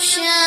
神。